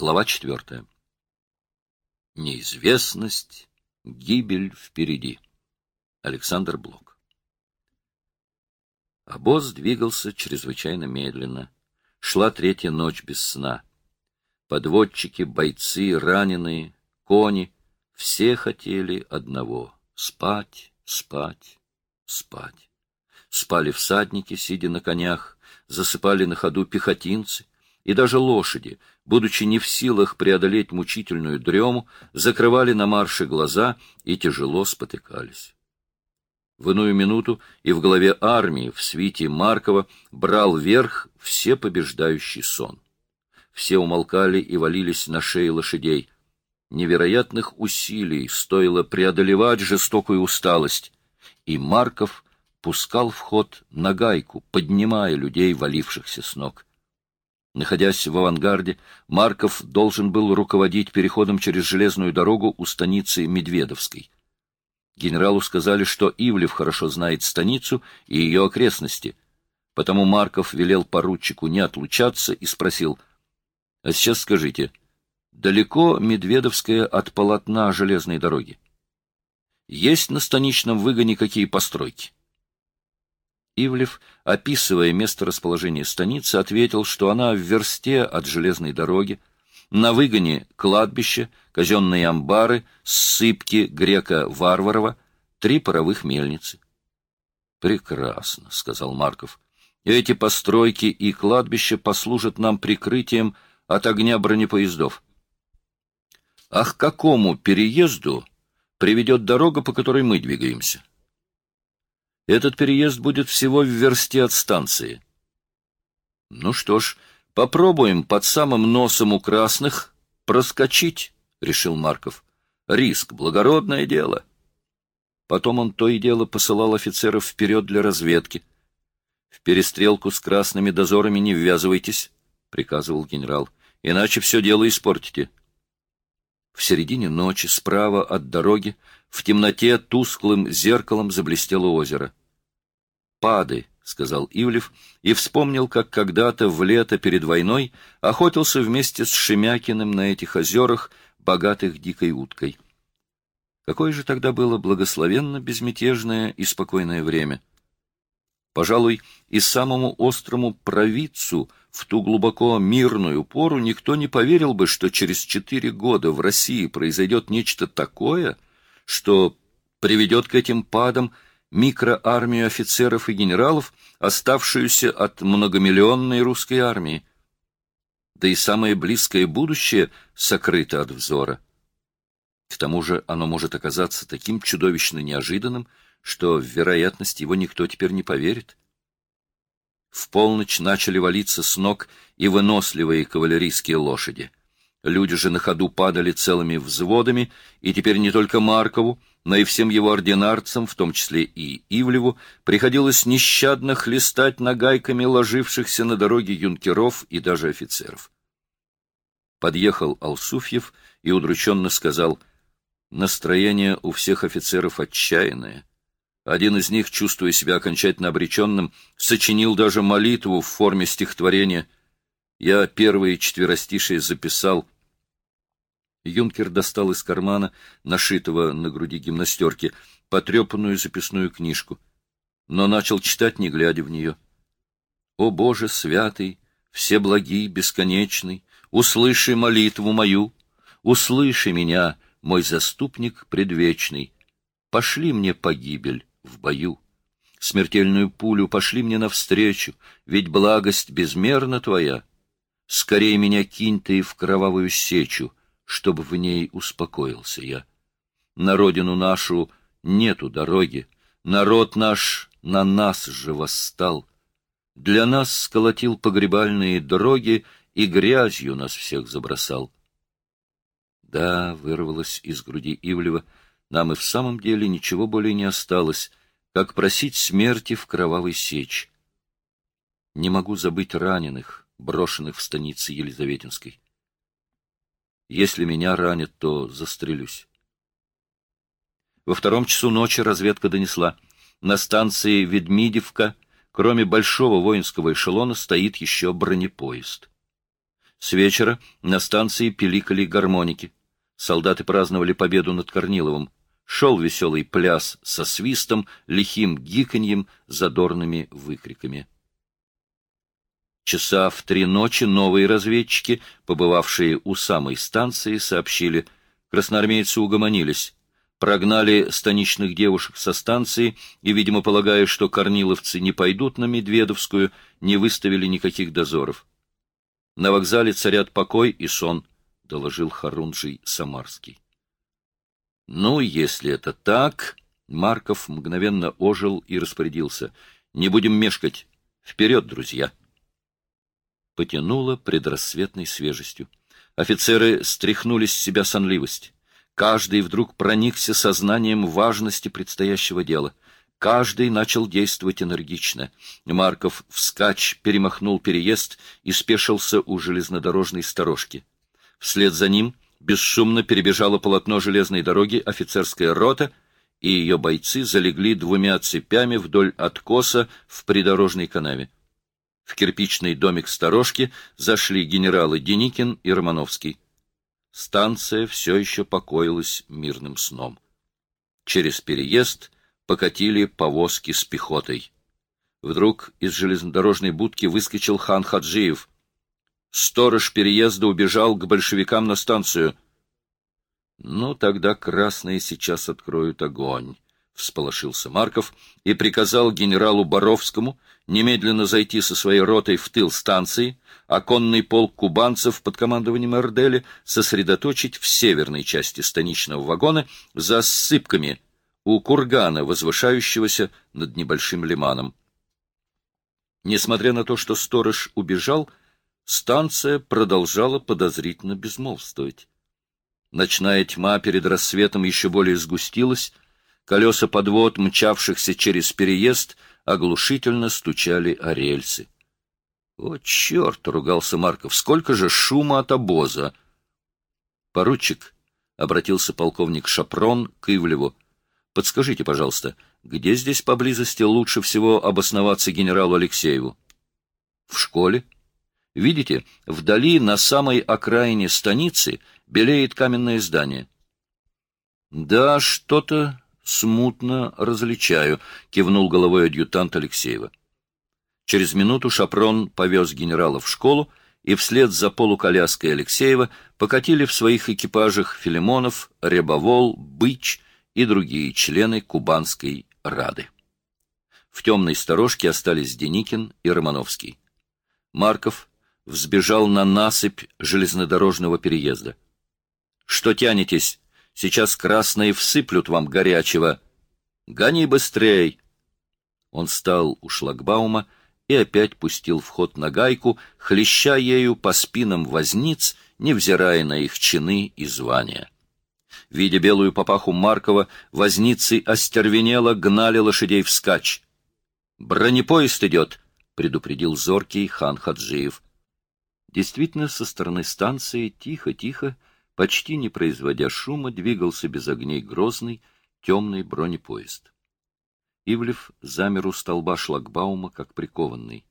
Глава четвертая. Неизвестность, гибель впереди. Александр Блок. Обоз двигался чрезвычайно медленно. Шла третья ночь без сна. Подводчики, бойцы, раненые, кони — все хотели одного — спать, спать, спать. Спали всадники, сидя на конях, засыпали на ходу пехотинцы — и даже лошади, будучи не в силах преодолеть мучительную дрему, закрывали на марше глаза и тяжело спотыкались. В иную минуту и в голове армии, в свите Маркова, брал верх все побеждающий сон. Все умолкали и валились на шеи лошадей. Невероятных усилий стоило преодолевать жестокую усталость, и Марков пускал в ход нагайку, поднимая людей, валившихся с ног. Находясь в авангарде, Марков должен был руководить переходом через железную дорогу у станицы Медведовской. Генералу сказали, что Ивлев хорошо знает станицу и ее окрестности, потому Марков велел поручику не отлучаться и спросил, «А сейчас скажите, далеко Медведовская от полотна железной дороги? Есть на станичном выгоне какие постройки?» Ивлев, описывая место расположения станицы, ответил, что она в версте от железной дороги, на выгоне кладбище, казенные амбары, сыпки грека Варварова, три паровых мельницы. — Прекрасно, — сказал Марков. — Эти постройки и кладбище послужат нам прикрытием от огня бронепоездов. А к какому переезду приведет дорога, по которой мы двигаемся? Этот переезд будет всего в версте от станции. Ну что ж, попробуем под самым носом у красных проскочить, — решил Марков. Риск — благородное дело. Потом он то и дело посылал офицеров вперед для разведки. — В перестрелку с красными дозорами не ввязывайтесь, — приказывал генерал, — иначе все дело испортите. В середине ночи справа от дороги в темноте тусклым зеркалом заблестело озеро. «Пады», — сказал Ивлев, и вспомнил, как когда-то в лето перед войной охотился вместе с Шемякиным на этих озерах, богатых дикой уткой. Какое же тогда было благословенно безмятежное и спокойное время! Пожалуй, и самому острому провидцу в ту глубоко мирную пору никто не поверил бы, что через четыре года в России произойдет нечто такое, что приведет к этим падам микроармию офицеров и генералов, оставшуюся от многомиллионной русской армии. Да и самое близкое будущее сокрыто от взора. К тому же оно может оказаться таким чудовищно неожиданным, что в вероятность его никто теперь не поверит. В полночь начали валиться с ног и выносливые кавалерийские лошади. Люди же на ходу падали целыми взводами, и теперь не только Маркову, но и всем его ординарцам, в том числе и Ивлеву, приходилось нещадно хлестать нагайками ложившихся на дороге юнкеров и даже офицеров. Подъехал Алсуфьев и удрученно сказал, «Настроение у всех офицеров отчаянное. Один из них, чувствуя себя окончательно обреченным, сочинил даже молитву в форме стихотворения. Я первые четверостишие записал — Юнкер достал из кармана, нашитого на груди гимнастерки, потрепанную записную книжку, но начал читать, не глядя в нее. «О Боже святый, все благий, бесконечный, услыши молитву мою, услыши меня, мой заступник предвечный, пошли мне погибель в бою». Смертельную пулю пошли мне навстречу, ведь благость безмерна твоя. Скорей меня кинь ты в кровавую сечу, чтобы в ней успокоился я. На родину нашу нету дороги, народ наш на нас же восстал. Для нас сколотил погребальные дороги и грязью нас всех забросал. Да, вырвалось из груди Ивлева, нам и в самом деле ничего более не осталось, как просить смерти в кровавой сечь. Не могу забыть раненых, брошенных в станице Елизаветинской. Если меня ранят, то застрелюсь. Во втором часу ночи разведка донесла. На станции Ведмидевка, кроме большого воинского эшелона, стоит еще бронепоезд. С вечера на станции пиликали гармоники. Солдаты праздновали победу над Корниловым. Шел веселый пляс со свистом, лихим гиканьем, задорными выкриками. Часа в три ночи новые разведчики, побывавшие у самой станции, сообщили, красноармейцы угомонились, прогнали станичных девушек со станции и, видимо, полагая, что корниловцы не пойдут на Медведовскую, не выставили никаких дозоров. На вокзале царят покой и сон, — доложил Харунжий Самарский. Ну, если это так, Марков мгновенно ожил и распорядился. Не будем мешкать. Вперед, друзья! Потянуло предрассветной свежестью. Офицеры стряхнули с себя сонливость. Каждый вдруг проникся сознанием важности предстоящего дела. Каждый начал действовать энергично. Марков вскач перемахнул переезд и спешился у железнодорожной сторожки. Вслед за ним бесшумно перебежало полотно железной дороги офицерская рота, и ее бойцы залегли двумя цепями вдоль откоса в придорожной канаве. В кирпичный домик сторожки зашли генералы Деникин и Романовский. Станция все еще покоилась мирным сном. Через переезд покатили повозки с пехотой. Вдруг из железнодорожной будки выскочил хан Хаджиев. Сторож переезда убежал к большевикам на станцию. Ну, тогда красные сейчас откроют огонь всполошился Марков и приказал генералу Боровскому немедленно зайти со своей ротой в тыл станции, а конный полк кубанцев под командованием Эрдели сосредоточить в северной части станичного вагона за ссыпками у кургана, возвышающегося над небольшим лиманом. Несмотря на то, что сторож убежал, станция продолжала подозрительно безмолвствовать. Ночная тьма перед рассветом еще более сгустилась, Колеса подвод, мчавшихся через переезд, оглушительно стучали о рельсы. — О, черт! — ругался Марков. — Сколько же шума от обоза! — Поручик, — обратился полковник Шапрон к Ивлеву, — подскажите, пожалуйста, где здесь поблизости лучше всего обосноваться генералу Алексееву? — В школе. Видите, вдали, на самой окраине станицы, белеет каменное здание. — Да, что-то смутно различаю, — кивнул головой адъютант Алексеева. Через минуту Шапрон повез генерала в школу, и вслед за полуколяской Алексеева покатили в своих экипажах Филимонов, Рябовол, Быч и другие члены Кубанской Рады. В темной сторожке остались Деникин и Романовский. Марков взбежал на насыпь железнодорожного переезда. — Что тянетесь? Сейчас красные всыплют вам горячего. Гони быстрей!» Он стал у шлагбаума и опять пустил в ход на гайку, хлеща ею по спинам возниц, невзирая на их чины и звания. Видя белую папаху Маркова, возницы остервенело гнали лошадей вскачь. «Бронепоезд идет!» — предупредил зоркий хан Хаджиев. Действительно, со стороны станции тихо-тихо Почти не производя шума, двигался без огней грозный, темный бронепоезд. Ивлев замер у столба шлагбаума, как прикованный.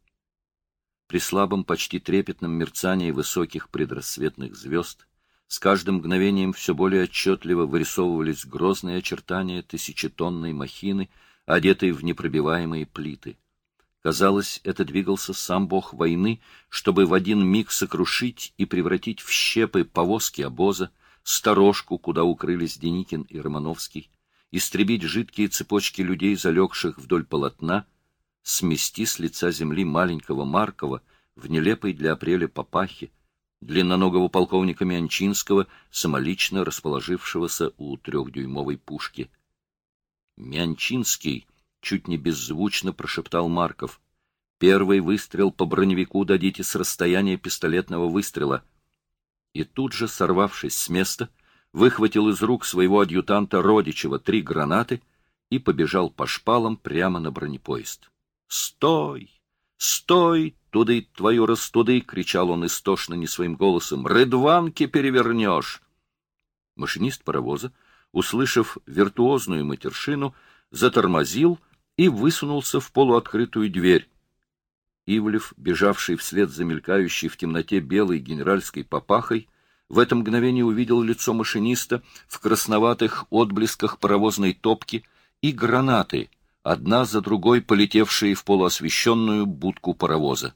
При слабом, почти трепетном мерцании высоких предрассветных звезд с каждым мгновением все более отчетливо вырисовывались грозные очертания тысячетонной махины, одетой в непробиваемые плиты. Казалось, это двигался сам бог войны, чтобы в один миг сокрушить и превратить в щепы повозки обоза, сторожку, куда укрылись Деникин и Романовский, истребить жидкие цепочки людей, залегших вдоль полотна, смести с лица земли маленького Маркова в нелепой для апреля папахе, длинноногого полковника Мянчинского, самолично расположившегося у трехдюймовой пушки. Мянчинский чуть не беззвучно прошептал Марков. Первый выстрел по броневику дадите с расстояния пистолетного выстрела. И тут же, сорвавшись с места, выхватил из рук своего адъютанта Родичева три гранаты и побежал по шпалам прямо на бронепоезд. «Стой! Стой! Туды твою растуды!» — кричал он истошно не своим голосом. «Рыдванки перевернешь!» Машинист паровоза, услышав виртуозную матершину, затормозил и высунулся в полуоткрытую дверь. Ивлев, бежавший вслед за мелькающей в темноте белой генеральской папахой, в это мгновение увидел лицо машиниста в красноватых отблесках паровозной топки и гранаты, одна за другой полетевшие в полуосвещенную будку паровоза.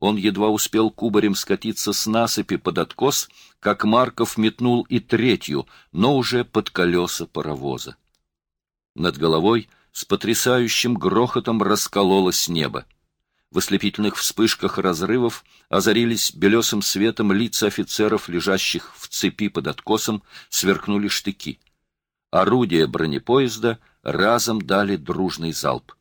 Он едва успел кубарем скатиться с насыпи под откос, как Марков метнул и третью, но уже под колеса паровоза. Над головой с потрясающим грохотом раскололось небо. В ослепительных вспышках разрывов озарились белесым светом лица офицеров, лежащих в цепи под откосом, сверкнули штыки. Орудия бронепоезда разом дали дружный залп.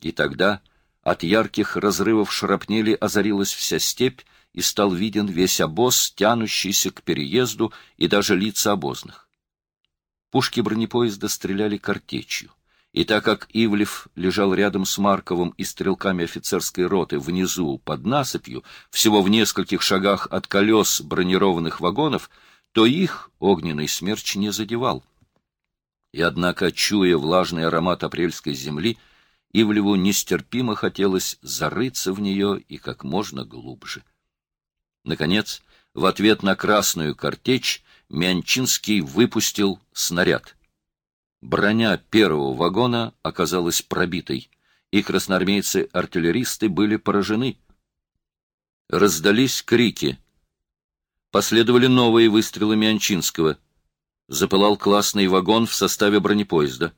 И тогда от ярких разрывов шрапнели озарилась вся степь, и стал виден весь обоз, тянущийся к переезду, и даже лица обозных. Пушки бронепоезда стреляли картечью. И так как Ивлев лежал рядом с Марковым и стрелками офицерской роты внизу, под насыпью, всего в нескольких шагах от колес бронированных вагонов, то их огненный смерч не задевал. И однако, чуя влажный аромат апрельской земли, Ивлеву нестерпимо хотелось зарыться в нее и как можно глубже. Наконец, в ответ на красную картечь Мянчинский выпустил снаряд. Броня первого вагона оказалась пробитой, и красноармейцы-артиллеристы были поражены. Раздались крики. Последовали новые выстрелы Мянчинского. Запылал классный вагон в составе бронепоезда.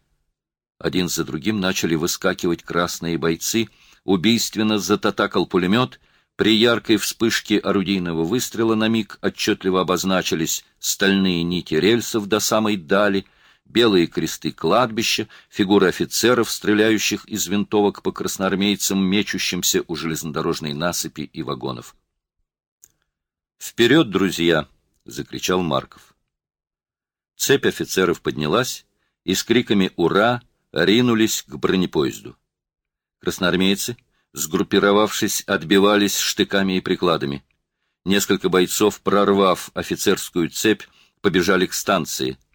Один за другим начали выскакивать красные бойцы, убийственно зататакал пулемет, при яркой вспышке орудийного выстрела на миг отчетливо обозначились стальные нити рельсов до самой дали — белые кресты кладбища, фигуры офицеров, стреляющих из винтовок по красноармейцам, мечущимся у железнодорожной насыпи и вагонов. «Вперед, друзья!» — закричал Марков. Цепь офицеров поднялась и с криками «Ура!» ринулись к бронепоезду. Красноармейцы, сгруппировавшись, отбивались штыками и прикладами. Несколько бойцов, прорвав офицерскую цепь, побежали к станции —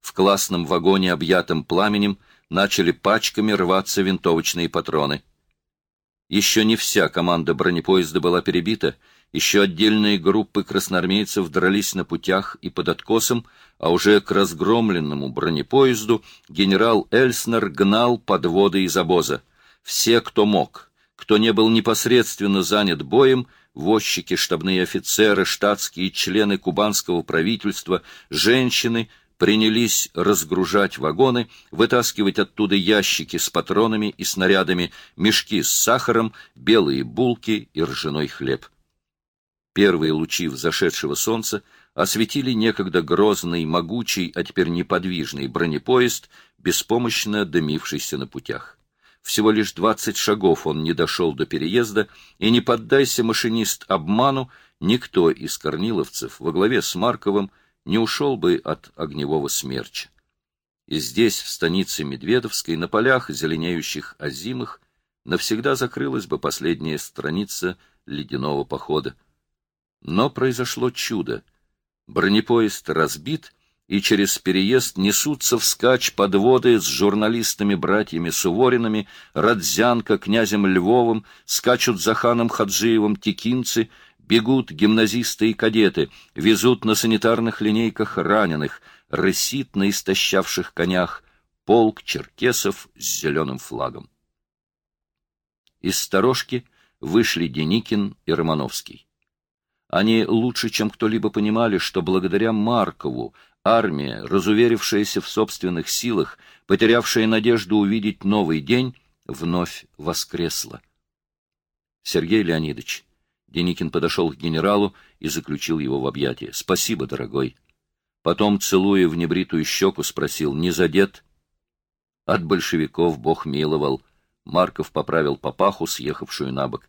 в классном вагоне, объятом пламенем, начали пачками рваться винтовочные патроны. Еще не вся команда бронепоезда была перебита, еще отдельные группы красноармейцев дрались на путях и под откосом, а уже к разгромленному бронепоезду генерал Эльснер гнал подводы из обоза. Все, кто мог, кто не был непосредственно занят боем, возчики, штабные офицеры, штатские члены кубанского правительства, женщины — принялись разгружать вагоны, вытаскивать оттуда ящики с патронами и снарядами, мешки с сахаром, белые булки и ржаной хлеб. Первые лучи взошедшего солнца осветили некогда грозный, могучий, а теперь неподвижный бронепоезд, беспомощно дымившийся на путях. Всего лишь двадцать шагов он не дошел до переезда, и не поддайся машинист обману, никто из корниловцев во главе с Марковым не ушел бы от огневого смерча. И здесь, в станице Медведовской, на полях, зеленеющих озимых, навсегда закрылась бы последняя страница ледяного похода. Но произошло чудо. Бронепоезд разбит, и через переезд несутся вскачь подводы с журналистами-братьями Суворинами, Радзянко, князем Львовым, скачут за ханом Хаджиевым текинцы — Бегут гимназисты и кадеты, везут на санитарных линейках раненых, рысит на истощавших конях полк черкесов с зеленым флагом. Из сторожки вышли Деникин и Романовский. Они лучше, чем кто-либо понимали, что благодаря Маркову армия, разуверившаяся в собственных силах, потерявшая надежду увидеть новый день, вновь воскресла. Сергей Леонидович, Деникин подошел к генералу и заключил его в объятия. — Спасибо, дорогой. Потом, целуя в небритую щеку, спросил, не задет? От большевиков Бог миловал. Марков поправил папаху, съехавшую на бок.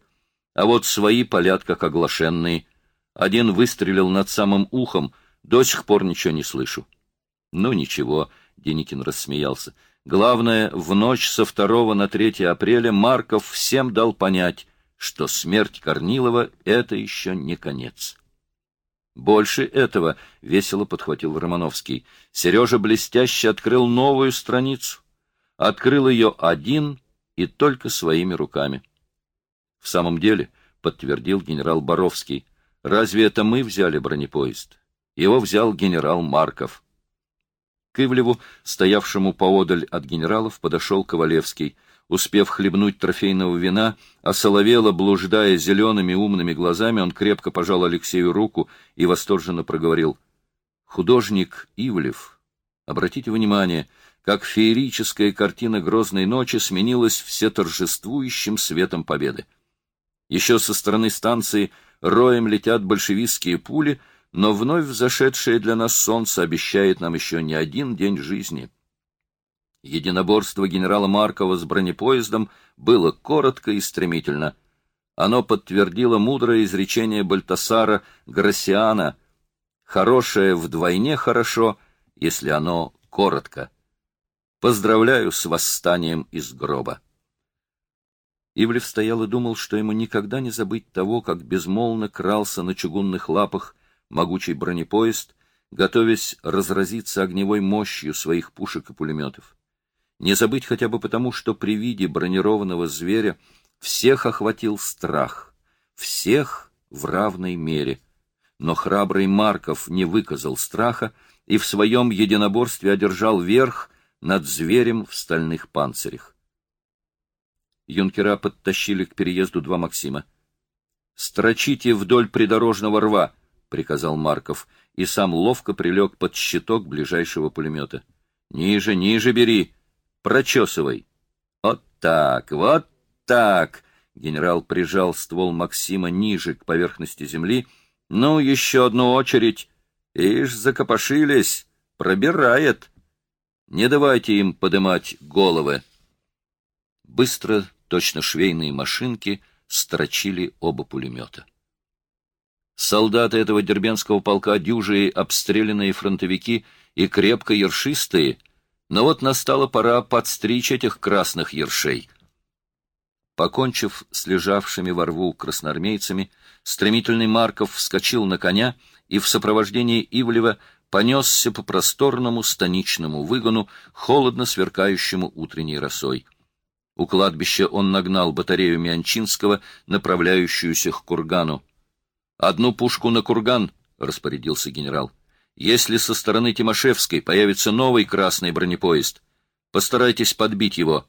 А вот свои полят, как оглашенные. Один выстрелил над самым ухом, до сих пор ничего не слышу. Ну, ничего, Деникин рассмеялся. Главное, в ночь со 2 на 3 апреля Марков всем дал понять, что смерть Корнилова — это еще не конец. Больше этого, — весело подхватил Романовский, — Сережа блестяще открыл новую страницу. Открыл ее один и только своими руками. В самом деле, подтвердил генерал Боровский, разве это мы взяли бронепоезд? Его взял генерал Марков. К Ивлеву, стоявшему поодаль от генералов, подошел Ковалевский. Успев хлебнуть трофейного вина, осоловело, блуждая зелеными умными глазами, он крепко пожал Алексею руку и восторженно проговорил. «Художник Ивлев, обратите внимание, как феерическая картина грозной ночи сменилась все торжествующим светом победы. Еще со стороны станции роем летят большевистские пули, но вновь взошедшее для нас солнце обещает нам еще не один день жизни. Единоборство генерала Маркова с бронепоездом было коротко и стремительно. Оно подтвердило мудрое изречение Бальтасара Гроссиана «Хорошее вдвойне хорошо, если оно коротко». Поздравляю с восстанием из гроба. Ивлев стоял и думал, что ему никогда не забыть того, как безмолвно крался на чугунных лапах могучий бронепоезд, готовясь разразиться огневой мощью своих пушек и пулеметов. Не забыть хотя бы потому, что при виде бронированного зверя всех охватил страх, всех в равной мере. Но храбрый Марков не выказал страха и в своем единоборстве одержал верх над зверем в стальных панцирях. Юнкера подтащили к переезду два Максима. «Строчите вдоль придорожного рва», — приказал Марков, и сам ловко прилег под щиток ближайшего пулемета. «Ниже, ниже бери! Прочесывай!» «Вот так, вот так!» Генерал прижал ствол Максима ниже к поверхности земли. «Ну, еще одну очередь! Ишь, закопошились! Пробирает!» Не давайте им подымать головы. Быстро, точно швейные машинки, строчили оба пулемета. Солдаты этого дербенского полка дюжие, обстрелянные фронтовики и крепко ершистые, но вот настала пора подстричь этих красных ершей. Покончив с лежавшими во рву красноармейцами, стремительный Марков вскочил на коня и в сопровождении Ивлева понесся по просторному станичному выгону, холодно сверкающему утренней росой. У кладбища он нагнал батарею Мианчинского, направляющуюся к кургану. «Одну пушку на курган», — распорядился генерал. «Если со стороны Тимошевской появится новый красный бронепоезд, постарайтесь подбить его».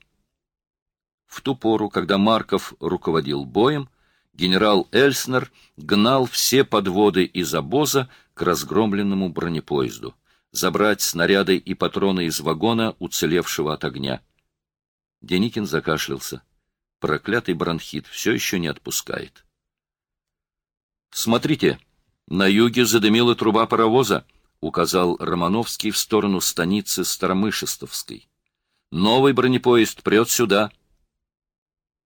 В ту пору, когда Марков руководил боем, генерал Эльснер гнал все подводы из обоза к разгромленному бронепоезду, забрать снаряды и патроны из вагона, уцелевшего от огня. Деникин закашлялся. Проклятый бронхит все еще не отпускает. «Смотрите, на юге задымила труба паровоза», — указал Романовский в сторону станицы Старомышестовской. «Новый бронепоезд прет сюда».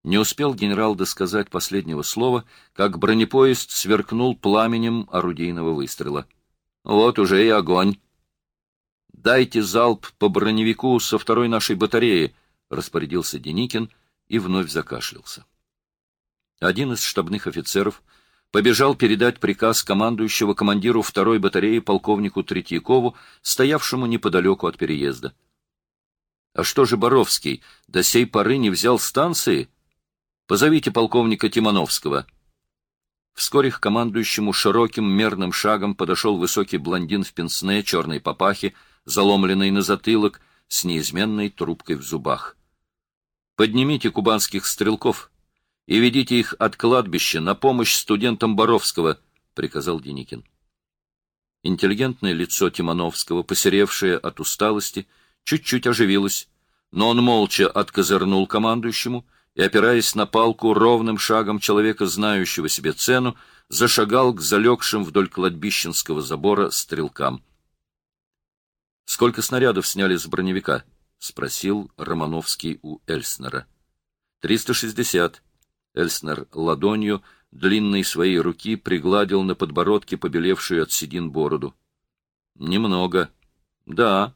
Не успел генерал досказать последнего слова, как бронепоезд сверкнул пламенем орудийного выстрела. Вот уже и огонь. «Дайте залп по броневику со второй нашей батареи», — распорядился Деникин и вновь закашлялся. Один из штабных офицеров побежал передать приказ командующего командиру второй батареи полковнику Третьякову, стоявшему неподалеку от переезда. А что же Боровский до сей поры не взял станции? Позовите полковника Тимановского. Вскоре к командующему широким мерным шагом подошел высокий блондин в пенсне черной папахе, заломленный на затылок, с неизменной трубкой в зубах. «Поднимите кубанских стрелков и ведите их от кладбища на помощь студентам Боровского», — приказал Деникин. Интеллигентное лицо Тимановского, посеревшее от усталости, чуть-чуть оживилось, но он молча откозырнул командующему — и, опираясь на палку ровным шагом человека, знающего себе цену, зашагал к залегшим вдоль кладбищенского забора стрелкам. — Сколько снарядов сняли с броневика? — спросил Романовский у Эльснера. — Триста шестьдесят. Эльснер ладонью длинной своей руки пригладил на подбородке побелевшую от седин бороду. — Немного. — Да.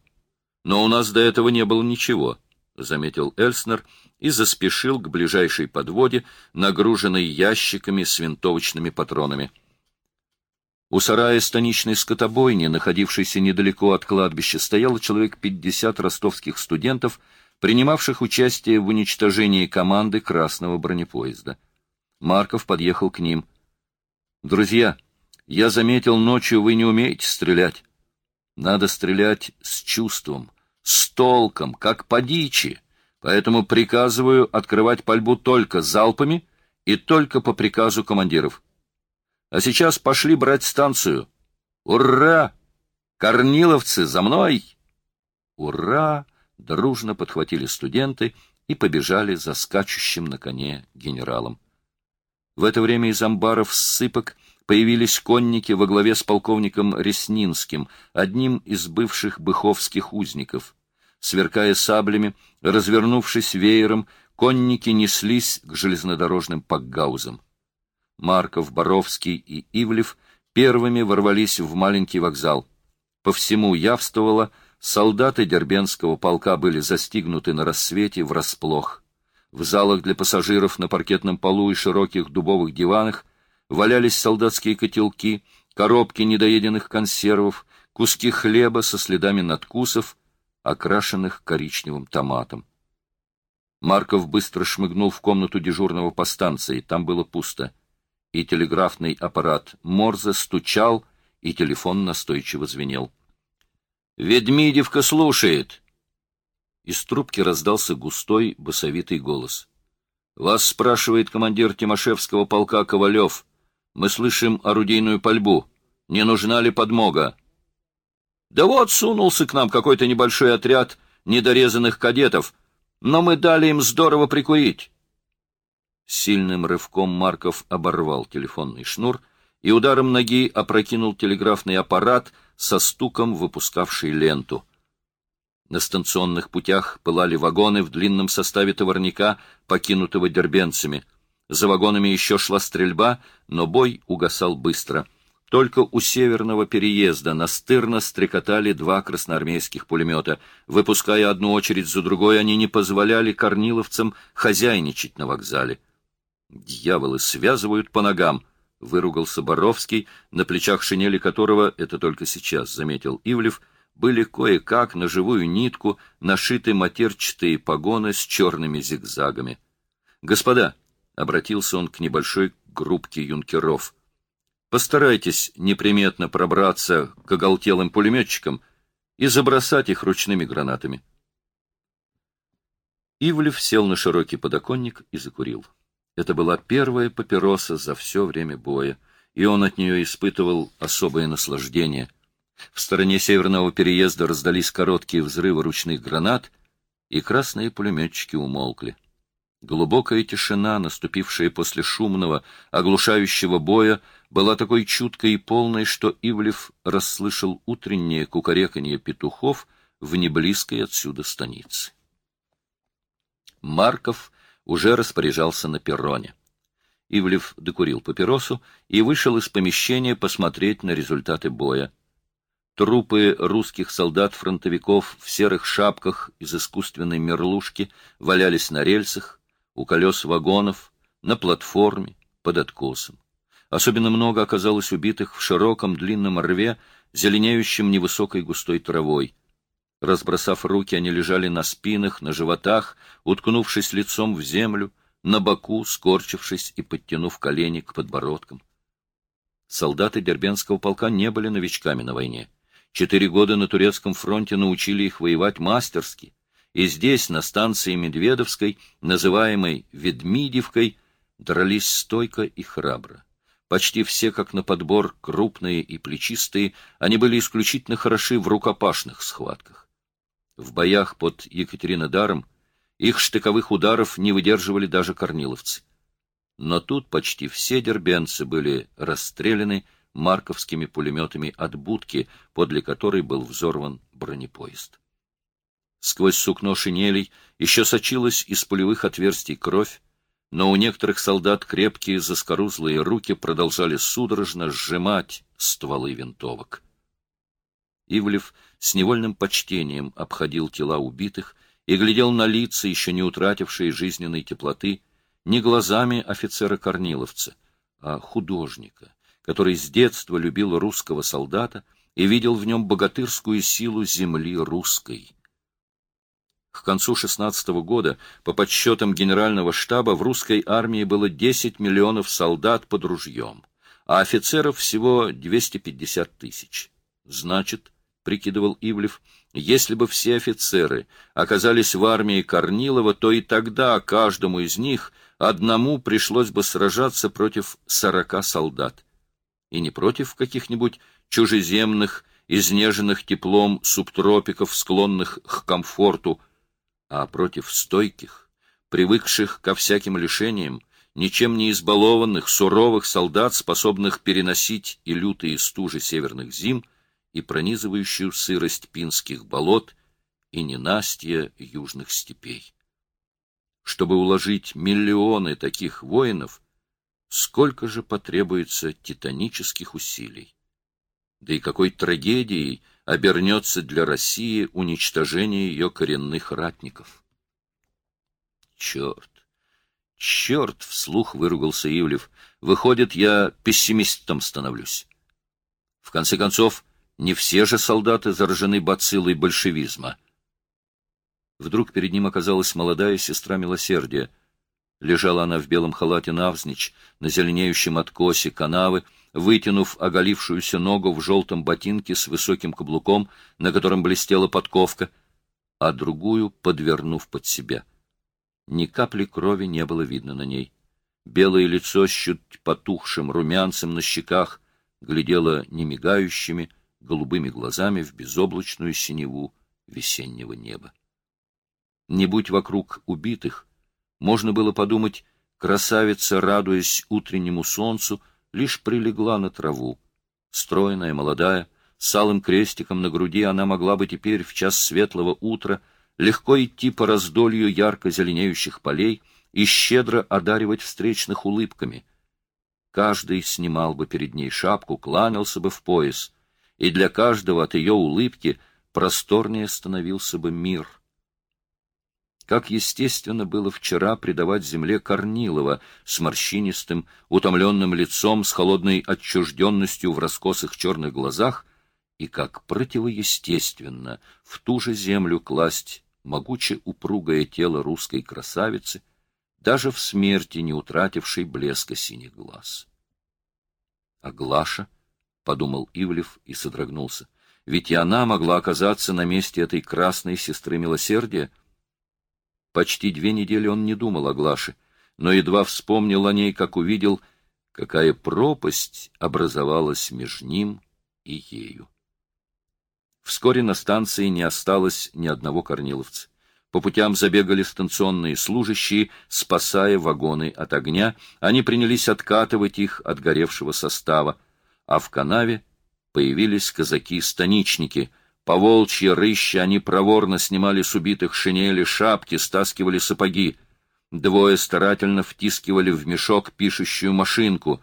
Но у нас до этого не было ничего, — заметил Эльснер и заспешил к ближайшей подводе, нагруженной ящиками с винтовочными патронами. У сарая станичной скотобойни, находившейся недалеко от кладбища, стояло человек пятьдесят ростовских студентов, принимавших участие в уничтожении команды красного бронепоезда. Марков подъехал к ним. «Друзья, я заметил, ночью вы не умеете стрелять. Надо стрелять с чувством, с толком, как по дичи. Поэтому приказываю открывать пальбу только залпами и только по приказу командиров. А сейчас пошли брать станцию. Ура! Корниловцы, за мной!» «Ура!» — дружно подхватили студенты и побежали за скачущим на коне генералом. В это время из амбаров ссыпок появились конники во главе с полковником Реснинским, одним из бывших быховских узников. Сверкая саблями, развернувшись веером, конники неслись к железнодорожным пакгаузам. Марков, Боровский и Ивлев первыми ворвались в маленький вокзал. По всему явствовало, солдаты Дербенского полка были застигнуты на рассвете врасплох. В залах для пассажиров на паркетном полу и широких дубовых диванах валялись солдатские котелки, коробки недоеденных консервов, куски хлеба со следами надкусов, окрашенных коричневым томатом. Марков быстро шмыгнул в комнату дежурного по станции, там было пусто. И телеграфный аппарат Морзе стучал, и телефон настойчиво звенел. «Ведмидевка слушает!» Из трубки раздался густой, басовитый голос. «Вас спрашивает командир Тимошевского полка Ковалев. Мы слышим орудийную пальбу. Не нужна ли подмога?» «Да вот сунулся к нам какой-то небольшой отряд недорезанных кадетов, но мы дали им здорово прикурить». Сильным рывком Марков оборвал телефонный шнур и ударом ноги опрокинул телеграфный аппарат со стуком, выпускавший ленту — на станционных путях пылали вагоны в длинном составе товарника, покинутого дербенцами. За вагонами еще шла стрельба, но бой угасал быстро. Только у северного переезда настырно стрекотали два красноармейских пулемета. Выпуская одну очередь за другой, они не позволяли корниловцам хозяйничать на вокзале. «Дьяволы связывают по ногам!» — выругался Боровский, на плечах шинели которого, это только сейчас заметил Ивлев, были кое-как на живую нитку нашиты матерчатые погоны с черными зигзагами. «Господа!» — обратился он к небольшой группке юнкеров. «Постарайтесь неприметно пробраться к оголтелым пулеметчикам и забросать их ручными гранатами». Ивлев сел на широкий подоконник и закурил. Это была первая папироса за все время боя, и он от нее испытывал особое наслаждение — в стороне северного переезда раздались короткие взрывы ручных гранат, и красные пулеметчики умолкли. Глубокая тишина, наступившая после шумного, оглушающего боя, была такой чуткой и полной, что Ивлев расслышал утреннее кукареканье петухов в неблизкой отсюда станице. Марков уже распоряжался на перроне. Ивлев докурил папиросу и вышел из помещения посмотреть на результаты боя. Трупы русских солдат-фронтовиков в серых шапках из искусственной мерлушки валялись на рельсах, у колес вагонов, на платформе, под откосом. Особенно много оказалось убитых в широком длинном рве, зеленеющем невысокой густой травой. Разбросав руки, они лежали на спинах, на животах, уткнувшись лицом в землю, на боку, скорчившись и подтянув колени к подбородкам. Солдаты Дербенского полка не были новичками на войне. Четыре года на турецком фронте научили их воевать мастерски, и здесь, на станции Медведовской, называемой Ведмидевкой, дрались стойко и храбро. Почти все, как на подбор, крупные и плечистые, они были исключительно хороши в рукопашных схватках. В боях под Екатеринодаром их штыковых ударов не выдерживали даже корниловцы. Но тут почти все дербенцы были расстреляны марковскими пулеметами от будки, подле которой был взорван бронепоезд. Сквозь сукно шинелей еще сочилась из пулевых отверстий кровь, но у некоторых солдат крепкие заскорузлые руки продолжали судорожно сжимать стволы винтовок. Ивлев с невольным почтением обходил тела убитых и глядел на лица, еще не утратившие жизненной теплоты, не глазами офицера-корниловца, а художника, который с детства любил русского солдата и видел в нем богатырскую силу земли русской. К концу 16 года, по подсчетам генерального штаба, в русской армии было 10 миллионов солдат под ружьем, а офицеров всего 250 тысяч. Значит, прикидывал Ивлев, если бы все офицеры оказались в армии Корнилова, то и тогда каждому из них одному пришлось бы сражаться против сорока солдат. И не против каких-нибудь чужеземных, изнеженных теплом субтропиков, склонных к комфорту, а против стойких, привыкших ко всяким лишениям, ничем не избалованных, суровых солдат, способных переносить и лютые стужи северных зим, и пронизывающую сырость пинских болот, и ненастья южных степей. Чтобы уложить миллионы таких воинов, сколько же потребуется титанических усилий? Да и какой трагедией обернется для России уничтожение ее коренных ратников. Черт! Черт! — вслух выругался Ивлев. Выходит, я пессимистом становлюсь. В конце концов, не все же солдаты заражены бациллой большевизма. Вдруг перед ним оказалась молодая сестра милосердия. Лежала она в белом халате навзничь, на зеленеющем откосе канавы, вытянув оголившуюся ногу в желтом ботинке с высоким каблуком, на котором блестела подковка, а другую подвернув под себя. Ни капли крови не было видно на ней. Белое лицо с чуть потухшим румянцем на щеках глядело немигающими, голубыми глазами в безоблачную синеву весеннего неба. Не будь вокруг убитых, можно было подумать, красавица, радуясь утреннему солнцу, лишь прилегла на траву. Стройная, молодая, с алым крестиком на груди она могла бы теперь в час светлого утра легко идти по раздолью ярко зеленеющих полей и щедро одаривать встречных улыбками. Каждый снимал бы перед ней шапку, кланялся бы в пояс, и для каждого от ее улыбки просторнее становился бы мир — как естественно было вчера предавать земле Корнилова с морщинистым, утомленным лицом, с холодной отчужденностью в раскосых черных глазах, и как противоестественно в ту же землю класть могуче упругое тело русской красавицы, даже в смерти не утратившей блеска синих глаз. — А Глаша? — подумал Ивлев и содрогнулся. — Ведь и она могла оказаться на месте этой красной сестры милосердия — Почти две недели он не думал о Глаше, но едва вспомнил о ней, как увидел, какая пропасть образовалась между ним и ею. Вскоре на станции не осталось ни одного корниловца. По путям забегали станционные служащие, спасая вагоны от огня. Они принялись откатывать их от горевшего состава, а в канаве появились казаки-станичники — по волчьи рыщи они проворно снимали с убитых шинели, шапки, стаскивали сапоги. Двое старательно втискивали в мешок пишущую машинку.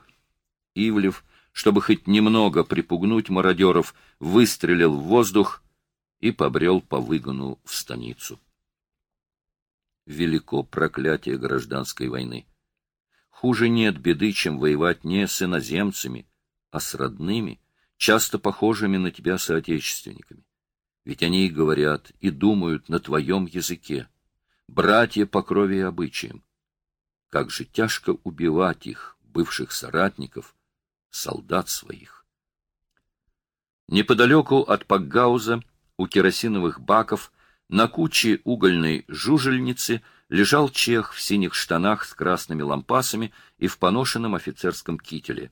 Ивлев, чтобы хоть немного припугнуть мародеров, выстрелил в воздух и побрел по выгону в станицу. Велико проклятие гражданской войны. Хуже нет беды, чем воевать не с иноземцами, а с родными, часто похожими на тебя соотечественниками. Ведь они и говорят, и думают на твоем языке, братья по крови и обычаям. Как же тяжко убивать их, бывших соратников, солдат своих. Неподалеку от Пакгауза, у керосиновых баков, на куче угольной жужельницы лежал чех в синих штанах с красными лампасами и в поношенном офицерском кителе.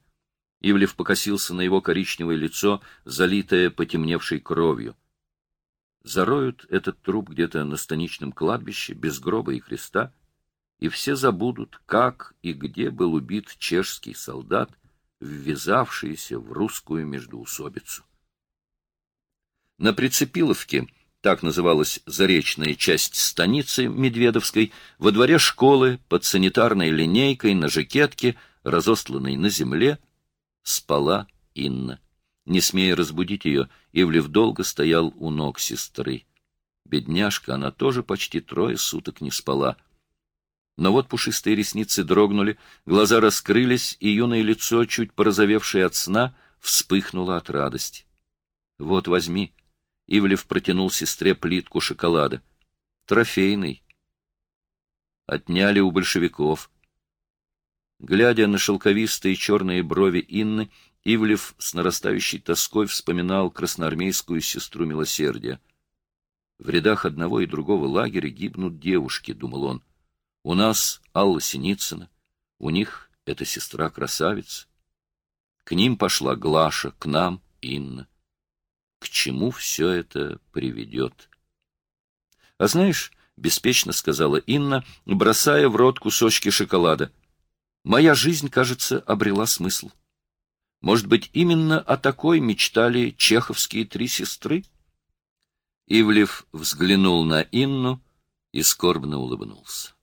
Ивлев покосился на его коричневое лицо, залитое потемневшей кровью зароют этот труп где-то на станичном кладбище, без гроба и креста, и все забудут, как и где был убит чешский солдат, ввязавшийся в русскую междоусобицу. На Прицепиловке, так называлась заречная часть станицы Медведовской, во дворе школы под санитарной линейкой на жакетке, разостланной на земле, спала Инна. Не смея разбудить ее, Ивлев долго стоял у ног сестры. Бедняжка, она тоже почти трое суток не спала. Но вот пушистые ресницы дрогнули, глаза раскрылись, и юное лицо, чуть порозовевшее от сна, вспыхнуло от радости. — Вот, возьми. Ивлев протянул сестре плитку шоколада. Трофейный. Отняли у большевиков. Глядя на шелковистые черные брови Инны, Ивлев с нарастающей тоской вспоминал красноармейскую сестру милосердия. В рядах одного и другого лагеря гибнут девушки, — думал он. У нас Алла Синицына, у них эта сестра-красавица. К ним пошла Глаша, к нам Инна. К чему все это приведет? — А знаешь, — беспечно сказала Инна, бросая в рот кусочки шоколада, — моя жизнь, кажется, обрела смысл. — может быть, именно о такой мечтали чеховские три сестры? Ивлев взглянул на Инну и скорбно улыбнулся.